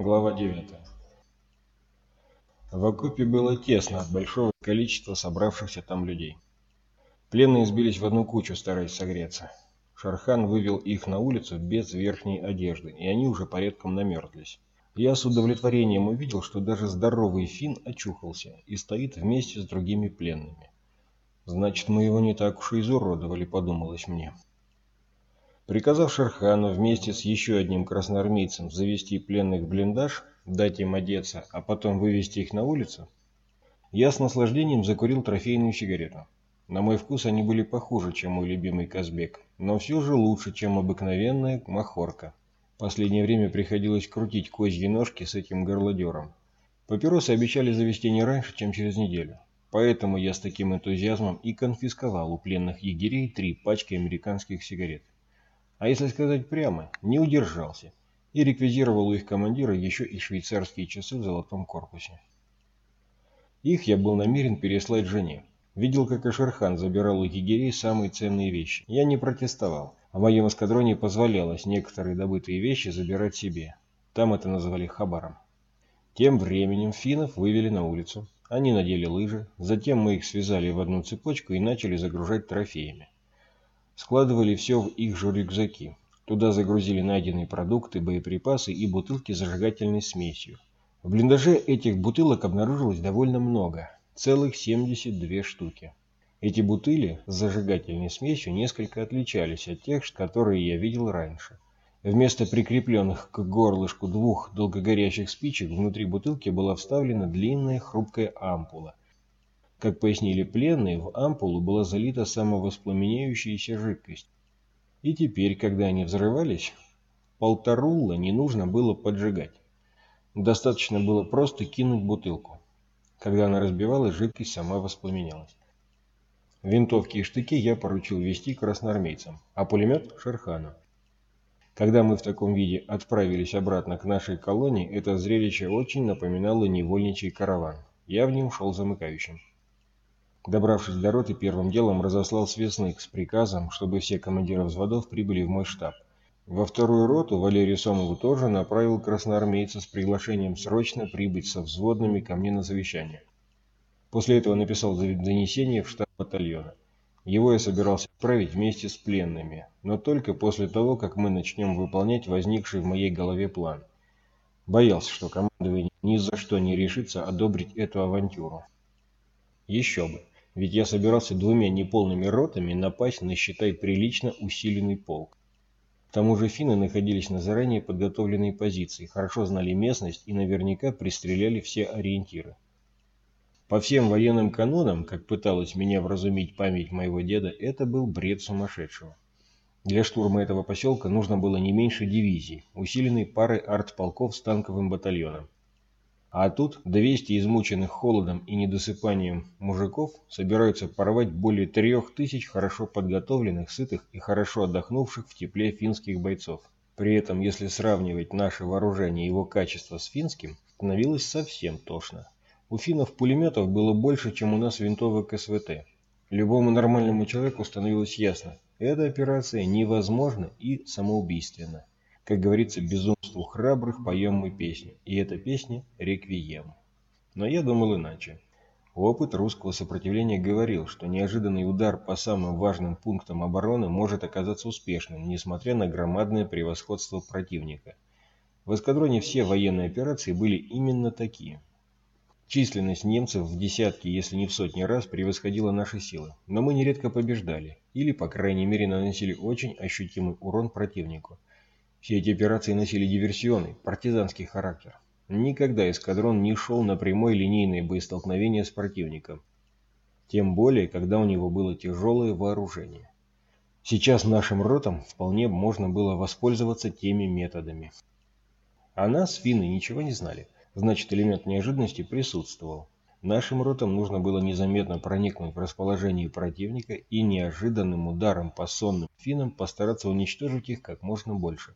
Глава 9. В окопе было тесно от большого количества собравшихся там людей. Пленные сбились в одну кучу, стараясь согреться. Шархан вывел их на улицу без верхней одежды, и они уже порядком намерзлись. Я с удовлетворением увидел, что даже здоровый фин очухался и стоит вместе с другими пленными. Значит, мы его не так уж и изуродовали, подумалось мне. Приказав Шерхану вместе с еще одним красноармейцем завести пленных в блиндаж, дать им одеться, а потом вывести их на улицу, я с наслаждением закурил трофейную сигарету. На мой вкус они были похуже, чем мой любимый Казбек, но все же лучше, чем обыкновенная махорка. Последнее время приходилось крутить козьи ножки с этим горлодером. Папиросы обещали завести не раньше, чем через неделю. Поэтому я с таким энтузиазмом и конфисковал у пленных егерей три пачки американских сигарет а если сказать прямо, не удержался и реквизировал у их командира еще и швейцарские часы в золотом корпусе. Их я был намерен переслать жене. Видел, как Ашерхан забирал у егерей самые ценные вещи. Я не протестовал. В моем эскадроне позволялось некоторые добытые вещи забирать себе. Там это называли хабаром. Тем временем финнов вывели на улицу. Они надели лыжи, затем мы их связали в одну цепочку и начали загружать трофеями. Складывали все в их же рюкзаки. Туда загрузили найденные продукты, боеприпасы и бутылки с зажигательной смесью. В блиндаже этих бутылок обнаружилось довольно много, целых 72 штуки. Эти бутыли с зажигательной смесью несколько отличались от тех, которые я видел раньше. Вместо прикрепленных к горлышку двух долгогорящих спичек внутри бутылки была вставлена длинная хрупкая ампула, как пояснили пленные, в ампулу была залита самовоспламеняющаяся жидкость. И теперь, когда они взрывались, полторулла не нужно было поджигать. Достаточно было просто кинуть бутылку. Когда она разбивалась, жидкость сама воспламенялась. Винтовки и штыки я поручил вести красноармейцам, а пулемет – Шерхану. Когда мы в таком виде отправились обратно к нашей колонии, это зрелище очень напоминало невольничий караван. Я в нем шел замыкающим. Добравшись до роты, первым делом разослал связных с приказом, чтобы все командиры взводов прибыли в мой штаб. Во вторую роту Валерию Сомову тоже направил красноармейца с приглашением срочно прибыть со взводными ко мне на совещание. После этого написал донесение в штаб батальона. Его я собирался отправить вместе с пленными, но только после того, как мы начнем выполнять возникший в моей голове план. Боялся, что командование ни за что не решится одобрить эту авантюру. Еще бы. Ведь я собирался двумя неполными ротами напасть на, считай, прилично усиленный полк. К тому же финны находились на заранее подготовленной позиции, хорошо знали местность и наверняка пристреляли все ориентиры. По всем военным канонам, как пыталась меня вразумить память моего деда, это был бред сумасшедшего. Для штурма этого поселка нужно было не меньше дивизии, усиленной парой артполков с танковым батальоном. А тут 200 измученных холодом и недосыпанием мужиков собираются порвать более трех тысяч хорошо подготовленных, сытых и хорошо отдохнувших в тепле финских бойцов. При этом, если сравнивать наше вооружение и его качество с финским, становилось совсем тошно. У финнов пулеметов было больше, чем у нас винтовок СВТ. Любому нормальному человеку становилось ясно, эта операция невозможна и самоубийственна. Как говорится, безумству храбрых поем мы песню, и эта песня – реквием. Но я думал иначе. Опыт русского сопротивления говорил, что неожиданный удар по самым важным пунктам обороны может оказаться успешным, несмотря на громадное превосходство противника. В эскадроне все военные операции были именно такие. Численность немцев в десятки, если не в сотни раз превосходила наши силы, но мы нередко побеждали, или, по крайней мере, наносили очень ощутимый урон противнику. Все эти операции носили диверсионный, партизанский характер. Никогда эскадрон не шел на прямой линейное боестолкновение с противником. Тем более, когда у него было тяжелое вооружение. Сейчас нашим ротам вполне можно было воспользоваться теми методами. А нас, финны, ничего не знали. Значит, элемент неожиданности присутствовал. Нашим ротам нужно было незаметно проникнуть в расположение противника и неожиданным ударом по сонным финнам постараться уничтожить их как можно больше.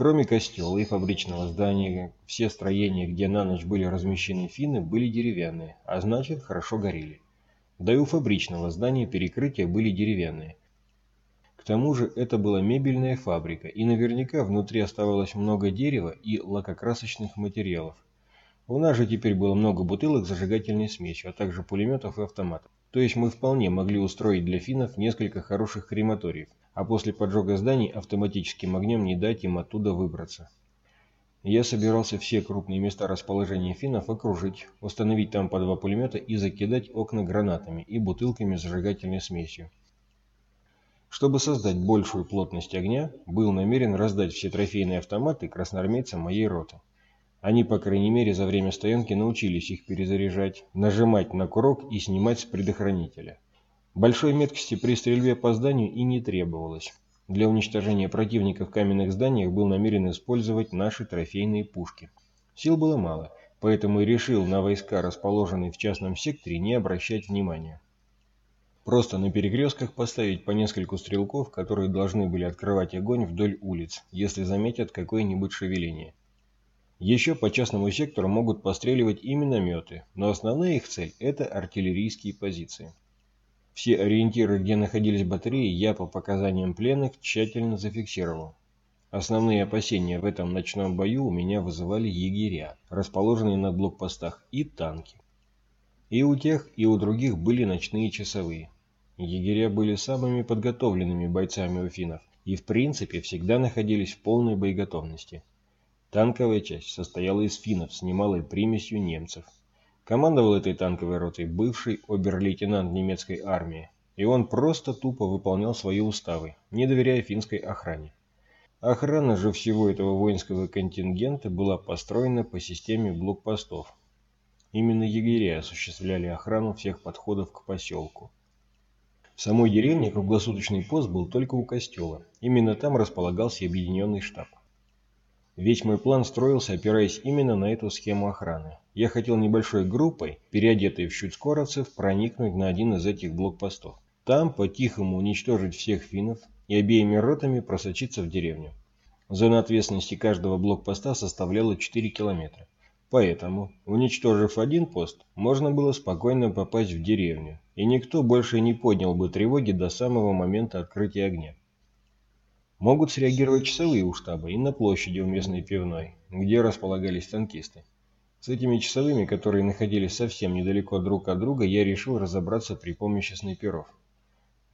Кроме костела и фабричного здания, все строения, где на ночь были размещены финны, были деревянные, а значит, хорошо горели. Да и у фабричного здания перекрытия были деревянные. К тому же это была мебельная фабрика, и наверняка внутри оставалось много дерева и лакокрасочных материалов. У нас же теперь было много бутылок зажигательной смесью, а также пулеметов и автоматов. То есть мы вполне могли устроить для финнов несколько хороших крематориев, а после поджога зданий автоматическим огнем не дать им оттуда выбраться. Я собирался все крупные места расположения финнов окружить, установить там по два пулемета и закидать окна гранатами и бутылками с зажигательной смесью. Чтобы создать большую плотность огня, был намерен раздать все трофейные автоматы красноармейцам моей роты. Они, по крайней мере, за время стоянки научились их перезаряжать, нажимать на курок и снимать с предохранителя. Большой меткости при стрельбе по зданию и не требовалось. Для уничтожения противника в каменных зданиях был намерен использовать наши трофейные пушки. Сил было мало, поэтому и решил на войска, расположенные в частном секторе, не обращать внимания. Просто на перекрестках поставить по нескольку стрелков, которые должны были открывать огонь вдоль улиц, если заметят какое-нибудь шевеление. Еще по частному сектору могут постреливать и минометы, но основная их цель – это артиллерийские позиции. Все ориентиры, где находились батареи, я по показаниям пленных тщательно зафиксировал. Основные опасения в этом ночном бою у меня вызывали егеря, расположенные на блокпостах, и танки. И у тех, и у других были ночные часовые. Егеря были самыми подготовленными бойцами у финнов и в принципе всегда находились в полной боеготовности. Танковая часть состояла из финнов с немалой примесью немцев. Командовал этой танковой ротой бывший обер-лейтенант немецкой армии, и он просто тупо выполнял свои уставы, не доверяя финской охране. Охрана же всего этого воинского контингента была построена по системе блокпостов, Именно егеря осуществляли охрану всех подходов к поселку. В самой деревне круглосуточный пост был только у костела. Именно там располагался объединенный штаб. Весь мой план строился, опираясь именно на эту схему охраны. Я хотел небольшой группой, переодетой в щуцкоровцев, проникнуть на один из этих блокпостов. Там по-тихому уничтожить всех финнов и обеими ротами просочиться в деревню. Зона ответственности каждого блокпоста составляла 4 километра. Поэтому, уничтожив один пост, можно было спокойно попасть в деревню, и никто больше не поднял бы тревоги до самого момента открытия огня. Могут среагировать часовые у штаба и на площади у местной пивной, где располагались танкисты. С этими часовыми, которые находились совсем недалеко друг от друга, я решил разобраться при помощи снайперов.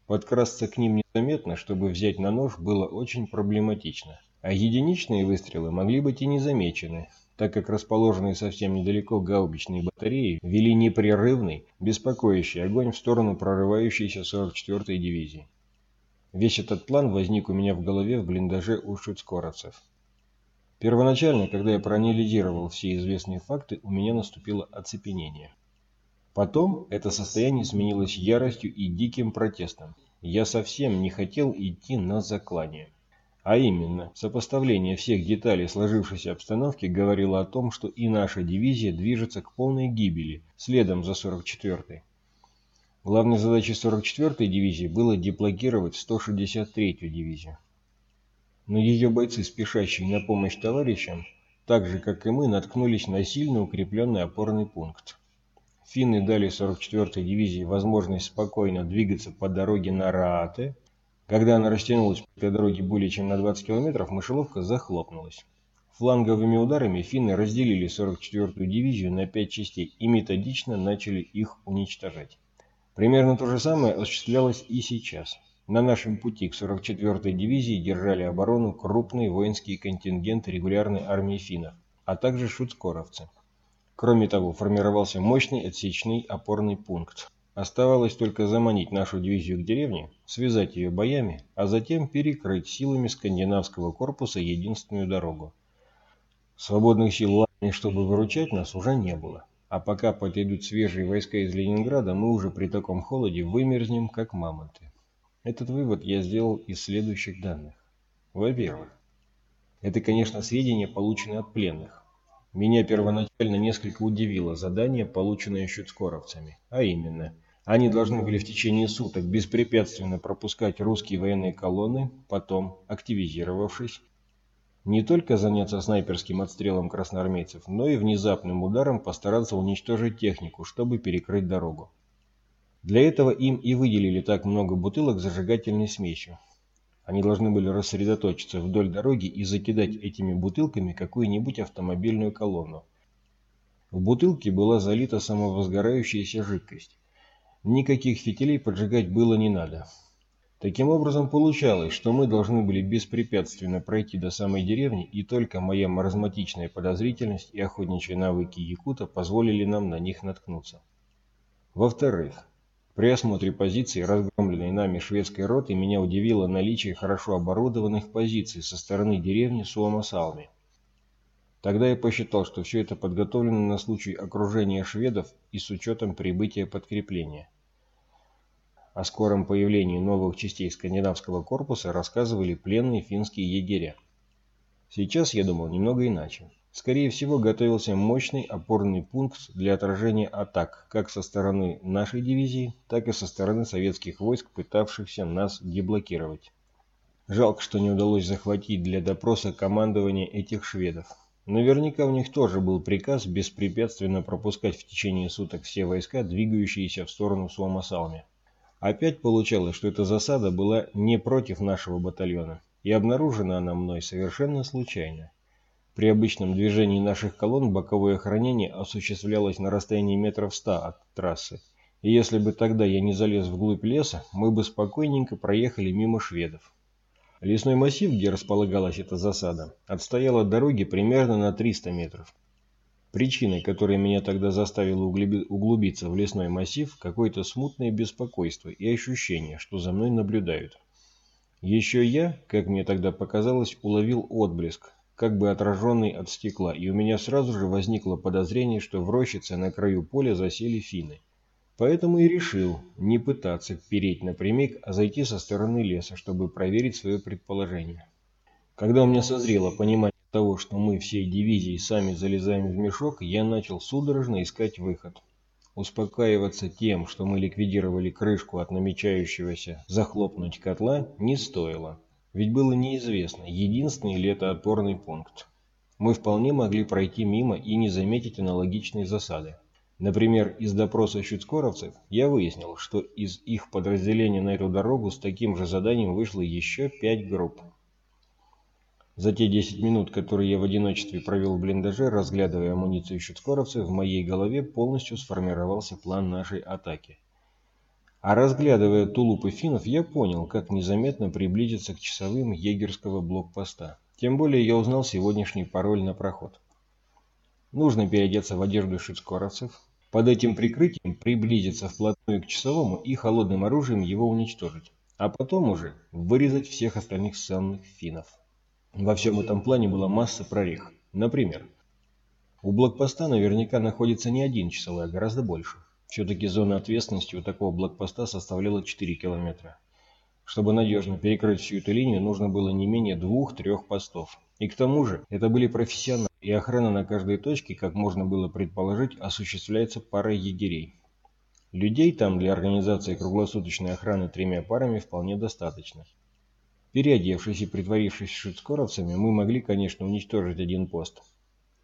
Подкрасться к ним незаметно, чтобы взять на нож, было очень проблематично, а единичные выстрелы могли быть и незамечены, так как расположенные совсем недалеко гаубичные батареи вели непрерывный, беспокоящий огонь в сторону прорывающейся 44-й дивизии. Весь этот план возник у меня в голове в блиндаже у шуцкоровцев. Первоначально, когда я проанализировал все известные факты, у меня наступило оцепенение. Потом это состояние сменилось яростью и диким протестом. Я совсем не хотел идти на заклание. А именно, сопоставление всех деталей сложившейся обстановки говорило о том, что и наша дивизия движется к полной гибели, следом за 44-й. Главной задачей 44-й дивизии было деблокировать 163-ю дивизию. Но ее бойцы, спешащие на помощь товарищам, так же как и мы, наткнулись на сильно укрепленный опорный пункт. Финны дали 44-й дивизии возможность спокойно двигаться по дороге на Раате, когда она растянулась по дороге более чем на 20 километров, мышеловка захлопнулась. Фланговыми ударами финны разделили 44-ю дивизию на пять частей и методично начали их уничтожать. Примерно то же самое осуществлялось и сейчас. На нашем пути к 44-й дивизии держали оборону крупные воинские контингенты регулярной армии финнов, а также шуцкоровцы. Кроме того, формировался мощный отсечный опорный пункт, Оставалось только заманить нашу дивизию к деревне, связать ее боями, а затем перекрыть силами скандинавского корпуса единственную дорогу. Свободных сил армии, чтобы выручать нас, уже не было. А пока подойдут свежие войска из Ленинграда, мы уже при таком холоде вымерзнем, как мамонты. Этот вывод я сделал из следующих данных. Во-первых, это, конечно, сведения, полученные от пленных. Меня первоначально несколько удивило задание, полученное щуцкоровцами, а именно – они должны были в течение суток беспрепятственно пропускать русские военные колонны, потом, активизировавшись, не только заняться снайперским отстрелом красноармейцев, но и внезапным ударом постараться уничтожить технику, чтобы перекрыть дорогу. Для этого им и выделили так много бутылок с зажигательной смесью. Они должны были рассредоточиться вдоль дороги и закидать этими бутылками какую-нибудь автомобильную колонну. В бутылке была залита самовозгорающаяся жидкость. Никаких фитилей поджигать было не надо. Таким образом получалось, что мы должны были беспрепятственно пройти до самой деревни, и только моя маразматичная подозрительность и охотничьи навыки якута позволили нам на них наткнуться. Во-вторых, при осмотре позиций, разгромленной нами шведской роты, меня удивило наличие хорошо оборудованных позиций со стороны деревни Суомасалми. Тогда я посчитал, что все это подготовлено на случай окружения шведов и с учетом прибытия подкрепления. О скором появлении новых частей скандинавского корпуса рассказывали пленные финские егеря. Сейчас я думал немного иначе. Скорее всего, готовился мощный опорный пункт для отражения атак как со стороны нашей дивизии, так и со стороны советских войск, пытавшихся нас деблокировать. Жалко, что не удалось захватить для допроса командование этих шведов. Наверняка у них тоже был приказ беспрепятственно пропускать в течение суток все войска, двигающиеся в сторону Суомасалми. Опять получалось, что эта засада была не против нашего батальона, и обнаружена она мной совершенно случайно. При обычном движении наших колонн боковое охранение осуществлялось на расстоянии метров ста от трассы. И если бы тогда я не залез вглубь леса, мы бы спокойненько проехали мимо шведов. Лесной массив, где располагалась эта засада, отстоял от дороги примерно на 300 метров. Причиной, которая меня тогда заставила углубиться в лесной массив, какое-то смутное беспокойство и ощущение, что за мной наблюдают. Еще я, как мне тогда показалось, уловил отблеск, как бы отраженный от стекла, и у меня сразу же возникло подозрение, что в рощице на краю поля засели финны. Поэтому и решил не пытаться переть напрямик, а зайти со стороны леса, чтобы проверить свое предположение. Когда у меня созрело понимание того, что мы всей дивизией сами залезаем в мешок, я начал судорожно искать выход. Успокаиваться тем, что мы ликвидировали крышку от намечающегося захлопнуть котла, не стоило. Ведь было неизвестно, единственный ли это опорный пункт. Мы вполне могли пройти мимо и не заметить аналогичные засады. Например, из допроса щуцкоровцев я выяснил, что из их подразделения на эту дорогу с таким же заданием вышло еще пять групп. За те 10 минут, которые я в одиночестве провел в блиндаже, разглядывая амуницию щуцкоровцев, в моей голове полностью сформировался план нашей атаки. А разглядывая тулупы финнов, я понял, как незаметно приблизиться к часовым егерского блокпоста. Тем более я узнал сегодняшний пароль на проход. Нужно переодеться в одежду шицкоровцев, под этим прикрытием приблизиться вплотную к часовому и холодным оружием его уничтожить, а потом уже вырезать всех остальных сонных финнов. Во всем этом плане была масса прорех. Например, у блокпоста наверняка находится не один часовой, а гораздо больше. Все-таки зона ответственности у такого блокпоста составляла 4 километра. Чтобы надежно перекрыть всю эту линию, нужно было не менее двух-трех постов. И к тому же, это были профессионалы, и охрана на каждой точке, как можно было предположить, осуществляется парой егерей. Людей там для организации круглосуточной охраны тремя парами вполне достаточно. Переодевшись и притворившись шицкоровцами, мы могли, конечно, уничтожить один пост.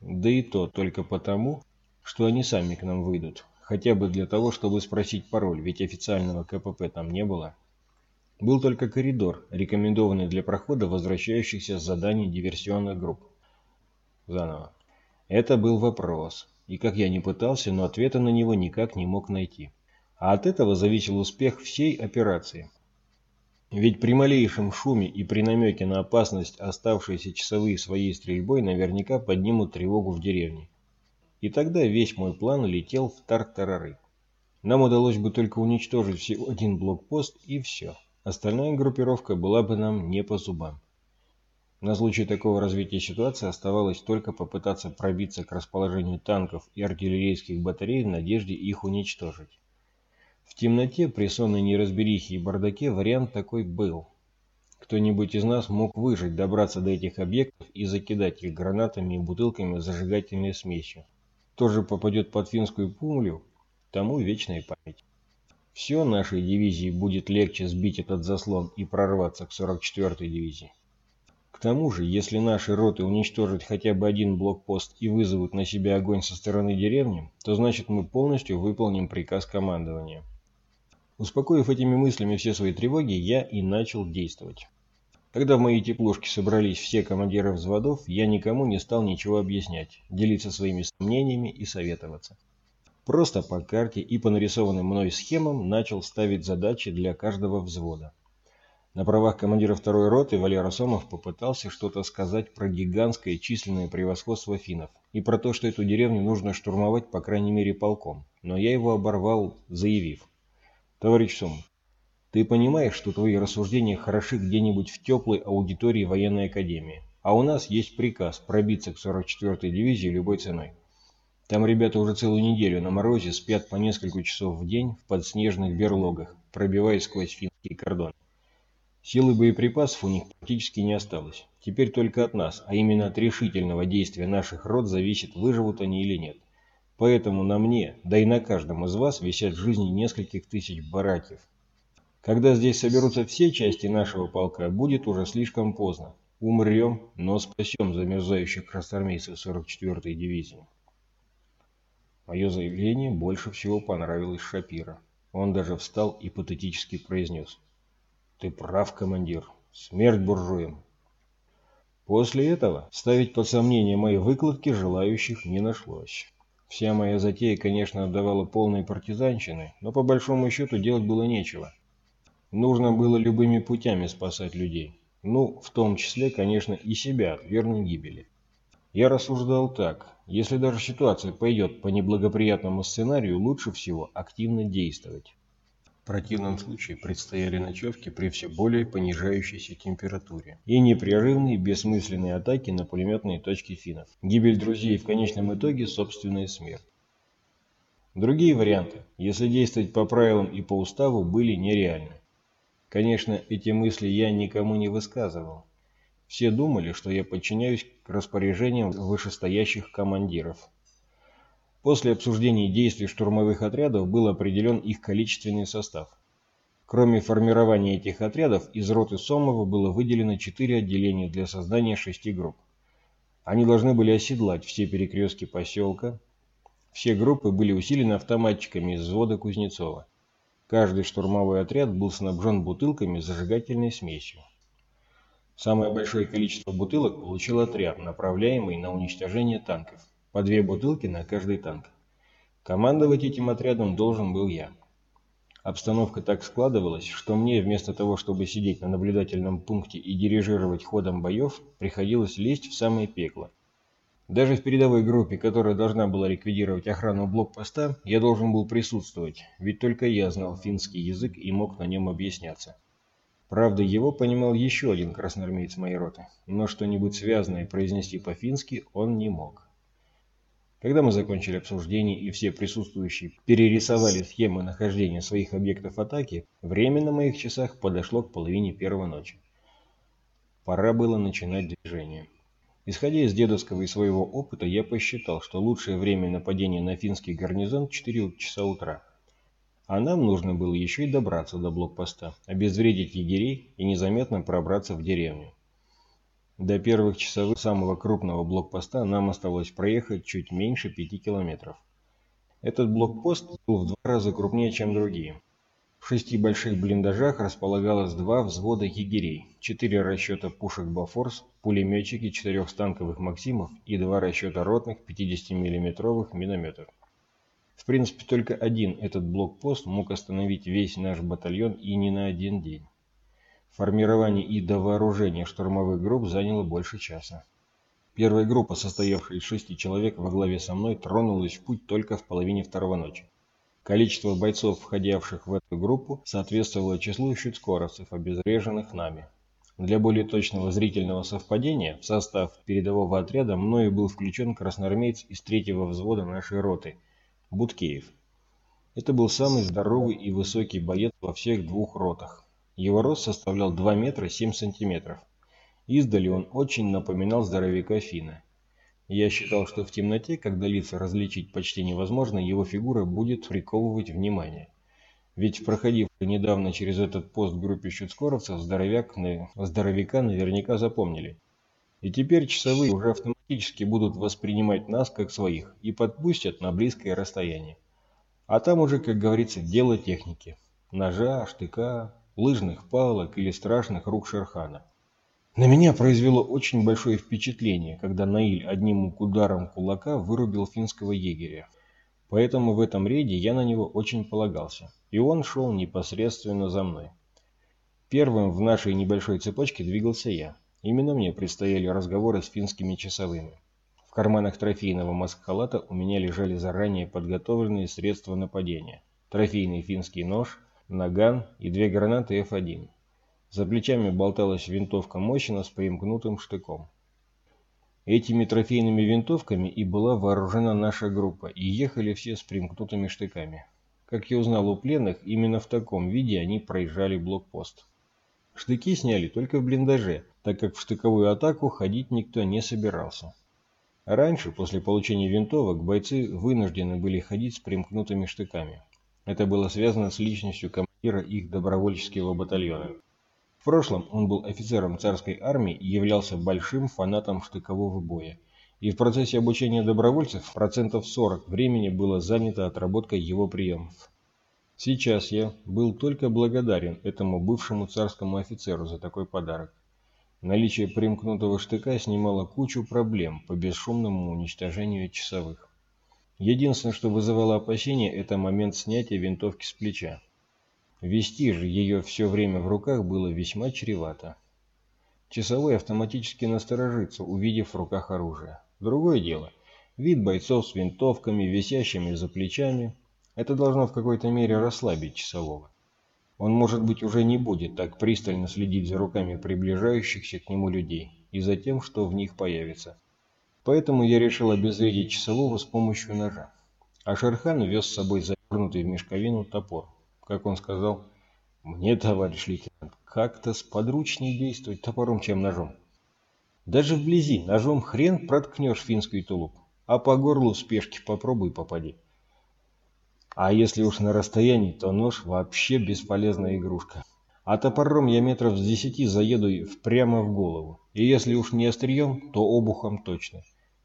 Да и то только потому, что они сами к нам выйдут, Хотя бы для того, чтобы спросить пароль, ведь официального КПП там не было. Был только коридор, рекомендованный для прохода возвращающихся с заданий диверсионных групп. Заново. Это был вопрос, и как я не пытался, но ответа на него никак не мог найти. А от этого зависел успех всей операции. Ведь при малейшем шуме и при намеке на опасность оставшиеся часовые своей стрельбой наверняка поднимут тревогу в деревне. И тогда весь мой план летел в тартарары. Нам удалось бы только уничтожить всего один блокпост и все. Остальная группировка была бы нам не по зубам. На случай такого развития ситуации оставалось только попытаться пробиться к расположению танков и артиллерийских батарей в надежде их уничтожить. В темноте, при сонной неразберихе и бардаке вариант такой был. Кто-нибудь из нас мог выжить, добраться до этих объектов и закидать их гранатами и бутылками с зажигательной смесью тоже попадет под финскую пумлю, тому вечная память. Все нашей дивизии будет легче сбить этот заслон и прорваться к 44-й дивизии. К тому же, если наши роты уничтожат хотя бы один блокпост и вызовут на себя огонь со стороны деревни, то значит мы полностью выполним приказ командования. Успокоив этими мыслями все свои тревоги, я и начал действовать. Когда в моей теплушке собрались все командиры взводов, я никому не стал ничего объяснять, делиться своими сомнениями и советоваться. Просто по карте и по нарисованным мной схемам начал ставить задачи для каждого взвода. На правах командира второй роты Валера Сомов попытался что-то сказать про гигантское численное превосходство финнов и про то, что эту деревню нужно штурмовать по крайней мере полком, но я его оборвал, заявив. «Товарищ Сомов, ты понимаешь, что твои рассуждения хороши где-нибудь в теплой аудитории военной академии, а у нас есть приказ пробиться к 44-й дивизии любой ценой. Там ребята уже целую неделю на морозе спят по несколько часов в день в подснежных берлогах, пробиваясь сквозь финский кордон. Силы боеприпасов у них практически не осталось. Теперь только от нас, а именно от решительного действия наших рот зависит, выживут они или нет. Поэтому на мне, да и на каждом из вас висят жизни нескольких тысяч братьев, когда здесь соберутся все части нашего полка, будет уже слишком поздно. Умрем, но спасем замерзающих красноармейцев 44-й дивизии. Мое заявление больше всего понравилось Шапира. Он даже встал и патетически произнес. «Ты прав, командир. Смерть буржуям!» После этого ставить под сомнение мои выкладки желающих не нашлось. Вся моя затея, конечно, отдавала полной партизанщины, но по большому счету делать было нечего. Нужно было любыми путями спасать людей. Ну, в том числе, конечно, и себя от верной гибели. Я рассуждал так. Если даже ситуация пойдет по неблагоприятному сценарию, лучше всего активно действовать. В противном случае предстояли ночевки при все более понижающейся температуре и непрерывные бессмысленные атаки на пулеметные точки финнов. Гибель друзей в конечном итоге собственная смерть. Другие варианты, если действовать по правилам и по уставу, были нереальны. Конечно, эти мысли я никому не высказывал. Все думали, что я подчиняюсь распоряжениям вышестоящих командиров. После обсуждения действий штурмовых отрядов был определен их количественный состав. Кроме формирования этих отрядов, из роты Сомова было выделено четыре отделения для создания шести групп. Они должны были оседлать все перекрестки поселка. Все группы были усилены автоматчиками из взвода Кузнецова. Каждый штурмовой отряд был снабжен бутылками с зажигательной смесью. Самое большое количество бутылок получил отряд, направляемый на уничтожение танков. По две бутылки на каждый танк. Командовать этим отрядом должен был я. Обстановка так складывалась, что мне вместо того, чтобы сидеть на наблюдательном пункте и дирижировать ходом боев, приходилось лезть в самое пекло. Даже в передовой группе, которая должна была ликвидировать охрану блокпоста, я должен был присутствовать, ведь только я знал финский язык и мог на нем объясняться. Правда, его понимал еще один красноармеец моей роты, но что-нибудь связанное произнести по-фински он не мог. Когда мы закончили обсуждение и все присутствующие перерисовали схемы нахождения своих объектов атаки, время на моих часах подошло к половине первого ночи. Пора было начинать движение. Исходя из дедовского и своего опыта, я посчитал, что лучшее время нападения на финский гарнизон 4 часа утра. А нам нужно было еще и добраться до блокпоста, обезвредить егерей и незаметно пробраться в деревню. До первых часовых самого крупного блокпоста нам осталось проехать чуть меньше 5 километров. Этот блокпост был в два раза крупнее, чем другие. В шести больших блиндажах располагалось два взвода егерей, четыре расчета пушек «Бафорс», пулеметчики четырех станковых «Максимов» и два расчета ротных 50-миллиметровых минометов. В принципе, только один этот блокпост мог остановить весь наш батальон и не на один день. Формирование и довооружение штурмовых групп заняло больше часа. Первая группа, состоявшая из шести человек во главе со мной, тронулась в путь только в половине второго ночи. Количество бойцов, входивших в эту группу, соответствовало числу щитскоровцев, обезвреженных нами. Для более точного зрительного совпадения в состав передового отряда мною был включен красноармеец из третьего взвода нашей роты – Буткеев. Это был самый здоровый и высокий боец во всех двух ротах. Его рост составлял 2 метра 7 сантиметров. Издали он очень напоминал здоровяка Фина. Я считал, что в темноте, когда лица различить почти невозможно, его фигура будет приковывать внимание. Ведь в проходившей недавно через этот пост группе щуцкоровцев здоровяк, здоровяка наверняка запомнили. И теперь часовые уже автоматически будут воспринимать нас как своих и подпустят на близкое расстояние. А там уже, как говорится, дело техники. Ножа, штыка, лыжных палок или страшных рук Шерхана. На меня произвело очень большое впечатление, когда Наиль одним ударом кулака вырубил финского егеря. Поэтому в этом рейде я на него очень полагался, и он шел непосредственно за мной. Первым в нашей небольшой цепочке двигался я. Именно мне предстояли разговоры с финскими часовыми. В карманах трофейного маскхалата у меня лежали заранее подготовленные средства нападения. Трофейный финский нож, наган и две гранаты F1. За плечами болталась винтовка Мощина с примкнутым штыком. Этими трофейными винтовками и была вооружена наша группа, и ехали все с примкнутыми штыками. Как я узнал у пленных, именно в таком виде они проезжали блокпост. Штыки сняли только в блиндаже, так как в штыковую атаку ходить никто не собирался. Раньше, после получения винтовок, бойцы вынуждены были ходить с примкнутыми штыками. Это было связано с личностью командира их добровольческого батальона. В прошлом он был офицером царской армии и являлся большим фанатом штыкового боя. И в процессе обучения добровольцев процентов 40 времени было занято отработкой его приемов. Сейчас я был только благодарен этому бывшему царскому офицеру за такой подарок. Наличие примкнутого штыка снимало кучу проблем по бесшумному уничтожению часовых. Единственное, что вызывало опасения, это момент снятия винтовки с плеча. Вести же ее все время в руках было весьма чревато. Часовой автоматически насторожится, увидев в руках оружие. Другое дело. Вид бойцов с винтовками, висящими за плечами. Это должно в какой-то мере расслабить часового. Он, может быть, уже не будет так пристально следить за руками приближающихся к нему людей и за тем, что в них появится. Поэтому я решил обезвредить часового с помощью ножа. А Шерхан вез с собой завернутый в мешковину топор. Как он сказал, «Мне, товарищ лейтенант, как-то сподручнее действовать топором, чем ножом. Даже вблизи ножом хрен проткнешь финский тулуп, а по горлу в спешке попробуй попади. А если уж на расстоянии, то нож вообще бесполезная игрушка. А топором я метров с десяти заеду прямо в голову. И если уж не острием, то обухом точно.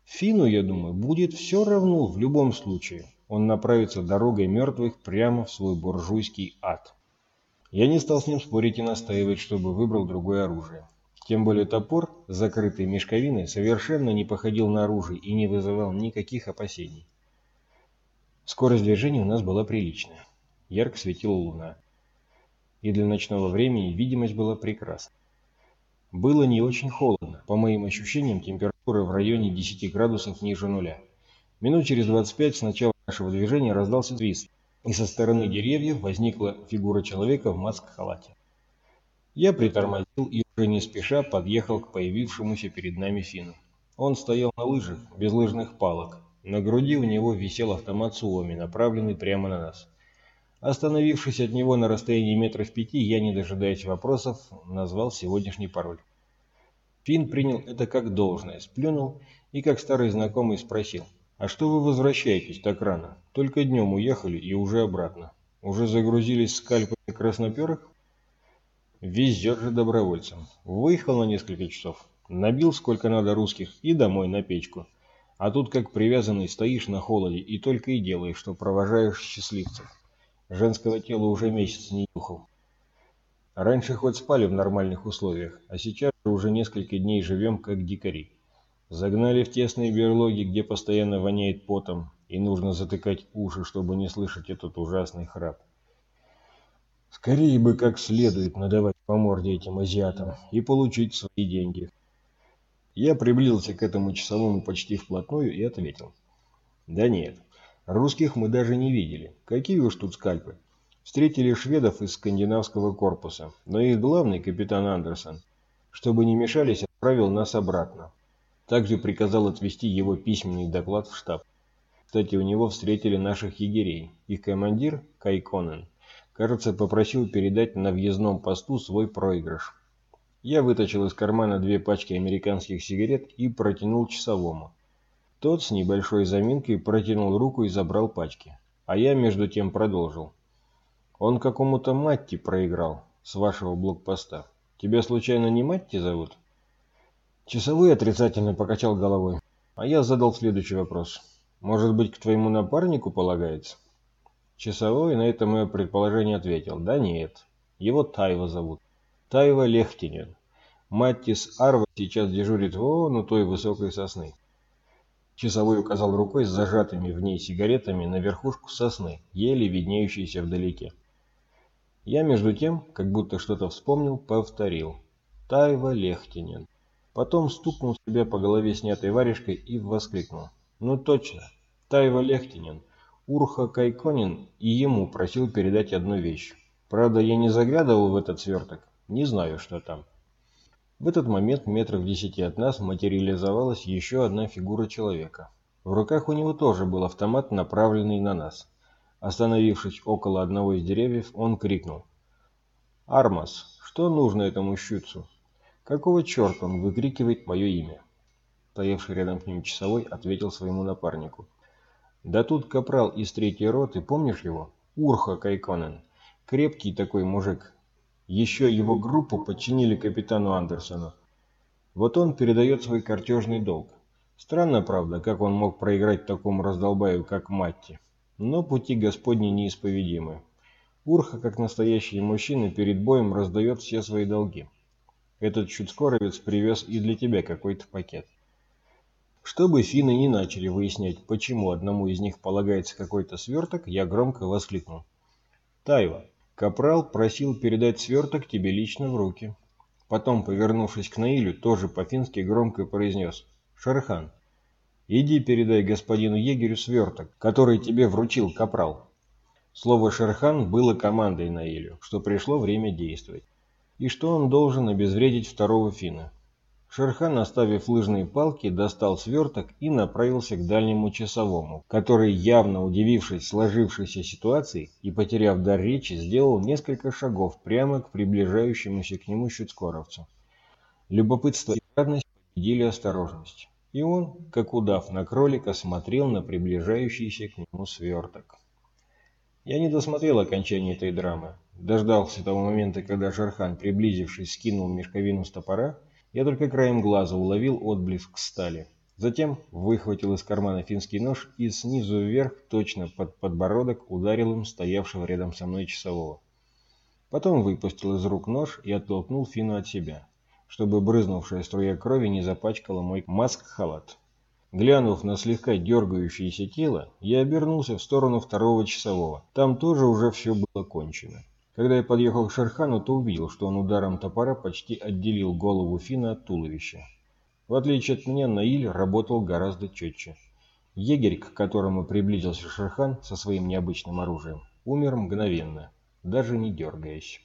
Фину, я думаю, будет все равно в любом случае он направится дорогой мертвых прямо в свой буржуйский ад. Я не стал с ним спорить и настаивать, чтобы выбрал другое оружие. Тем более топор, закрытый мешковиной, совершенно не походил на оружие и не вызывал никаких опасений. Скорость движения у нас была приличная. Ярко светила луна. И для ночного времени видимость была прекрасна. Было не очень холодно. По моим ощущениям, температура в районе 10 градусов ниже нуля. Минут через 25 с начала нашего движения раздался свист, и со стороны деревьев возникла фигура человека в маск-халате. Я притормозил и уже не спеша подъехал к появившемуся перед нами Фину. Он стоял на лыжах, без лыжных палок. На груди у него висел автомат Суоми, направленный прямо на нас. Остановившись от него на расстоянии метров пяти, я, не дожидаясь вопросов, назвал сегодняшний пароль. Фин принял это как должное, сплюнул и, как старый знакомый, спросил. «А что вы возвращаетесь так рано? Только днем уехали и уже обратно. Уже загрузились скальпами красноперых?» Везет же добровольцам. Выехал на несколько часов, набил сколько надо русских и домой на печку. А тут как привязанный стоишь на холоде и только и делаешь, что провожаешь счастливцев. Женского тела уже месяц не нюхал. Раньше хоть спали в нормальных условиях, а сейчас уже несколько дней живем как дикари. Загнали в тесные берлоги, где постоянно воняет потом, и нужно затыкать уши, чтобы не слышать этот ужасный храп. Скорее бы как следует надавать по морде этим азиатам и получить свои деньги. Я приблизился к этому часовому почти вплотную и ответил. Да нет, русских мы даже не видели. Какие уж тут скальпы. Встретили шведов из скандинавского корпуса, но их главный, капитан Андерсон, чтобы не мешались, отправил нас обратно. Также приказал отвезти его письменный доклад в штаб. Кстати, у него встретили наших егерей. Их командир, Кайконен, кажется, попросил передать на въездном посту свой проигрыш. Я вытащил из кармана две пачки американских сигарет и протянул часовому. Тот с небольшой заминкой протянул руку и забрал пачки. А я между тем продолжил. Он какому-то Матти проиграл с вашего блокпоста. Тебя случайно не Матти зовут? Часовой отрицательно покачал головой. А я задал следующий вопрос. Может быть, к твоему напарнику полагается? Часовой на это мое предположение ответил. Да нет, его Тайва зовут. Тайва Лехтинен. Маттис Арва сейчас дежурит вон у той высокой сосны. Часовой указал рукой с зажатыми в ней сигаретами на верхушку сосны, еле виднеющейся вдалеке. Я, между тем, как будто что-то вспомнил, повторил. Тайва Лехтинин. Потом стукнул себя по голове снятой варежкой и воскликнул. Ну точно, Тайва Лехтинин. Урха Кайконин и ему просил передать одну вещь. Правда, я не заглядывал в этот сверток, не знаю, что там. В этот момент метров десяти от нас материализовалась еще одна фигура человека. В руках у него тоже был автомат, направленный на нас. Остановившись около одного из деревьев, он крикнул. «Армас, что нужно этому щуцу? Какого черта он выкрикивает мое имя?» Стоявший рядом с ним часовой ответил своему напарнику. «Да тут капрал из третьей роты, помнишь его? Урха Кайконен. Крепкий такой мужик, еще его группу подчинили капитану Андерсону. Вот он передает свой картежный долг. Странно, правда, как он мог проиграть такому раздолбаю, как Матти. Но пути Господни неисповедимы. Урха, как настоящий мужчина, перед боем раздает все свои долги. Этот чудскоровец привез и для тебя какой-то пакет. Чтобы финны не начали выяснять, почему одному из них полагается какой-то сверток, я громко воскликнул. «Тайва, Капрал просил передать сверток тебе лично в руки. Потом, повернувшись к Наилю, тоже по-фински громко произнес «Шерхан, иди передай господину егерю сверток, который тебе вручил Капрал». Слово «Шерхан» было командой Наилю, что пришло время действовать, и что он должен обезвредить второго финна. Шерхан, оставив лыжные палки, достал сверток и направился к дальнему часовому, который, явно удивившись сложившейся ситуации и потеряв дар речи, сделал несколько шагов прямо к приближающемуся к нему щуцкоровцу. Любопытство и жадность победили осторожность, и он, как удав на кролика, смотрел на приближающийся к нему сверток. Я не досмотрел окончания этой драмы, дождался того момента, когда Шерхан, приблизившись, скинул мешковину с топора, я только краем глаза уловил отблеск стали. Затем выхватил из кармана финский нож и снизу вверх, точно под подбородок, ударил им стоявшего рядом со мной часового. Потом выпустил из рук нож и оттолкнул Фину от себя, чтобы брызнувшая струя крови не запачкала мой маск-халат. Глянув на слегка дергающееся тело, я обернулся в сторону второго часового. Там тоже уже все было кончено. Когда я подъехал к Шерхану, то увидел, что он ударом топора почти отделил голову Фина от туловища. В отличие от меня, Наиль работал гораздо четче. Егерь, к которому приблизился Шерхан со своим необычным оружием, умер мгновенно, даже не дергаясь.